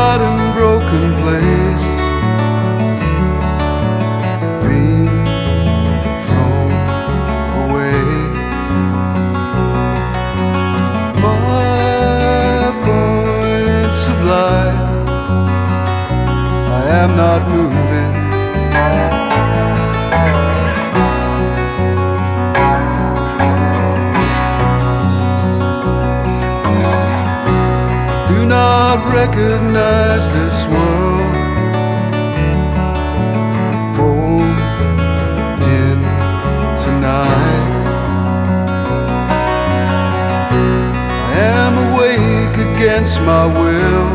broad and broken place. Being thrown away. Five points of light. I am not moving. Recognize this world. Born in tonight. I am awake against my will.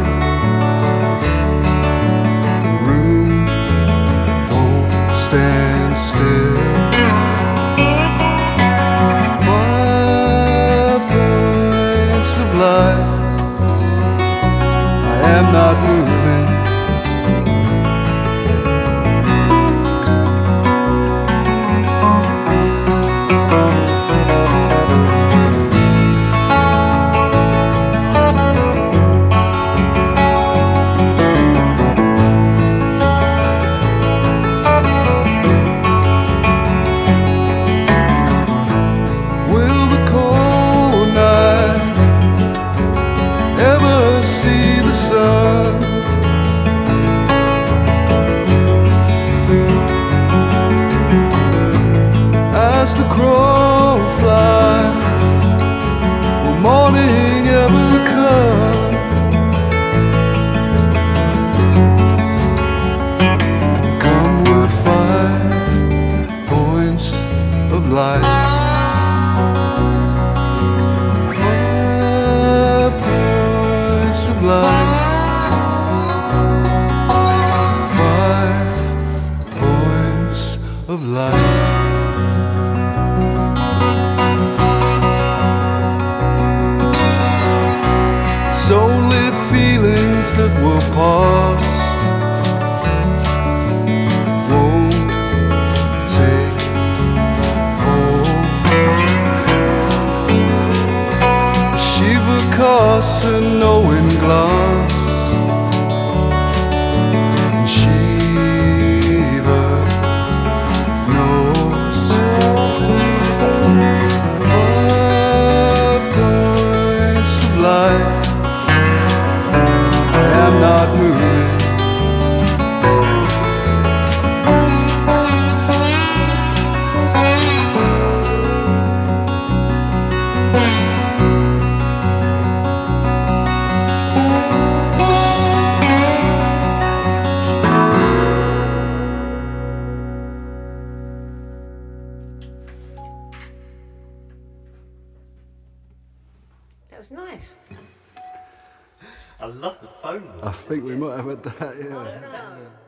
The room won't stand still. Five points of light. I the crow flies, will morning ever come? Come with five points of light. Five points of light. Casts a knowing glance. And Shiva knows. Five points of light. Was nice. I love the phone. I think we might have had that, yeah.